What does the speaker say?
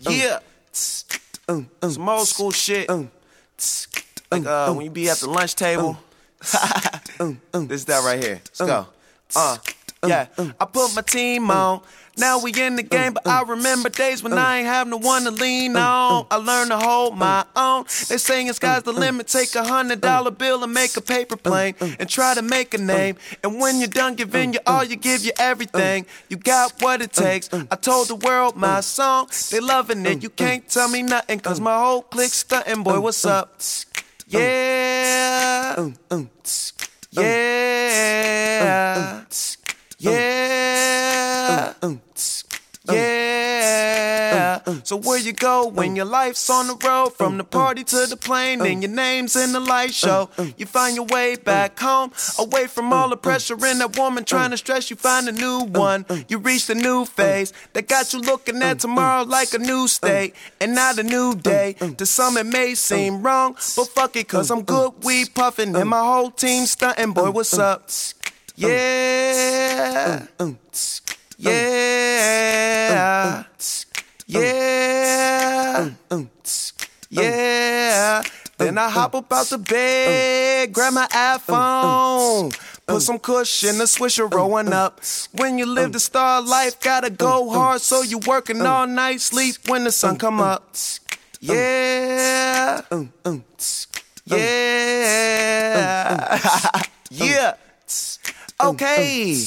Yeah. Some old school shit. Like uh, when you be at the lunch table. this is that right here. Let's go. Uh, Uh, yeah. Uh, I put my uh, team on. Now we in the game, but I remember days when I ain't have no one to lean on. I learned to hold my own. They saying sky's the limit. Take a hundred dollar bill and make a paper plane and try to make a name. And when you're done giving you all, you give you everything. You got what it takes. I told the world my song. They loving it. You can't tell me nothing, cause my whole clique stunting. Boy, what's up? Yeah. Yeah. Yeah. Yeah. So where you go when your life's on the road, from the party to the plane, and your name's in the light show. You find your way back home, away from all the pressure and that woman trying to stress you. Find a new one. You reach the new phase that got you looking at tomorrow like a new state and not a new day. To some it may seem wrong, but fuck it, cause I'm good weed puffing and my whole team stunting. Boy, what's up? Yeah. Yeah. Uh, uh, uh, yeah. Yeah. Then I hop up out the bed, grab my iPhone. Put some cushion, a swisher rolling up. When you live the star life, gotta go hard, so you working all night, sleep when the sun come up. Yeah. Yeah. Yeah. Okay.